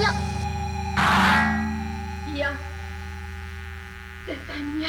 いやいや絶対に似合